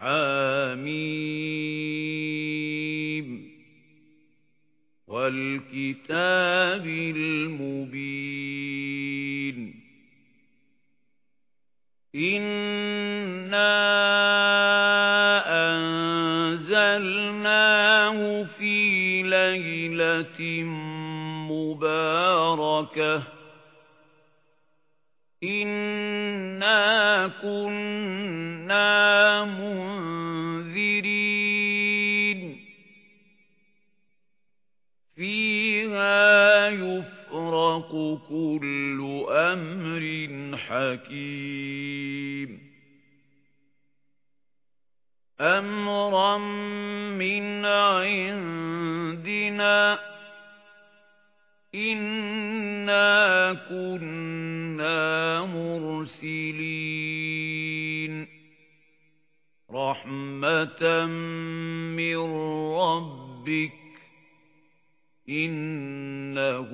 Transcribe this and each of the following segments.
حميم. والكتاب المبين. إِنَّا أَنزَلْنَاهُ فِي لَيْلَةٍ مُبَارَكَةٍ. إِنَّا كُنَّا فِيهَا يُفْرَقُ كُلُّ أَمْرٍ حَكِيمٍ. أَمْرًا مِنْ عِنْدِنَا إِنَّا كُنَّا مُرْسِلِينَ. رَحْمَةً مِنْ رَبِّكَ إِنَّهُ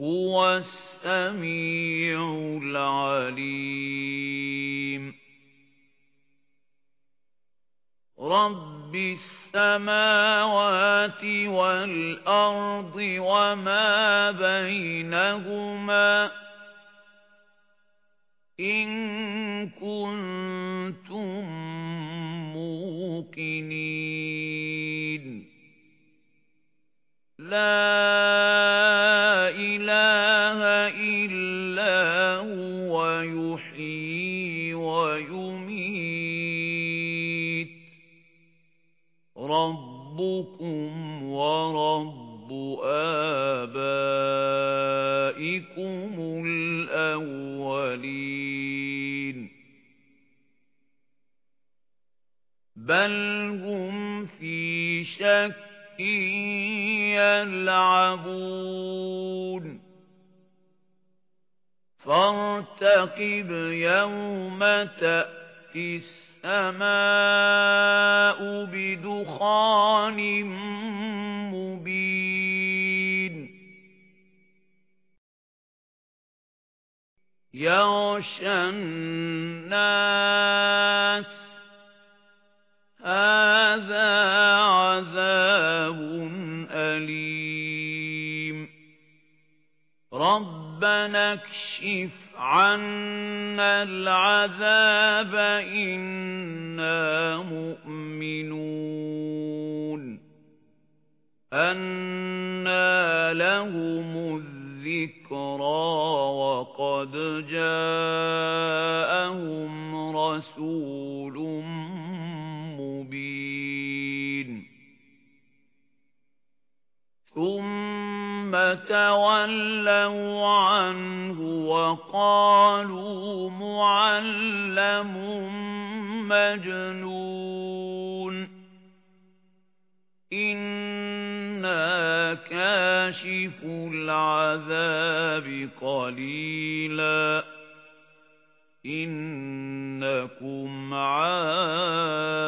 هُوَ السَّمِيعُ الْعَلِيمُ. رَبِّ السَّمَاوَاتِ وَالْأَرْضِ وَمَا بَيْنَهُمَا إِن كُنتُم مُّوقِنِينَ. يُحْيِي وَيُمِيتُ. رَبُّكُمْ وَرَبُّ آبَائِكُمُ الْأَوَّلِينَ. بَلْ هُمْ فِي شَكٍّ يَلْعَبُونَ. فَارْتَقِبْ يَوْمَ تَأْتِي السَّمَاءُ بِدُخَانٍ مُبِينٍ. يَغْشَى النَّاسَ رَبَّنَا اكْشِفْ عَنَّا الْعَذَابَ إِنَّا مُؤْمِنُونَ. أَنَّىٰ لَهُمُ الذِّكْرَىٰ وَقَدْ جَاءَهُمْ رَسُولٌ مُبِينٌ. ثُمَّ تَوَلَّوْا عَنْهُ وَقَالُوا مُعَلَّمٌ مَجْنُونٌ. إِنَّا كَاشِفُو الْعَذَابِ قَلِيلًا. إِنَّكُمْ عَائِدُونَ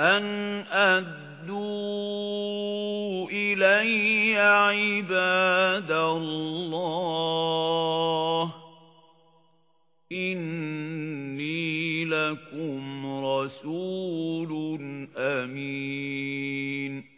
أَنْ أَدُّوا إِلَيَّ عِبَادَ اللَّهِ. إِنِّي لَكُمْ رَسُولٌ أَمِينٌ.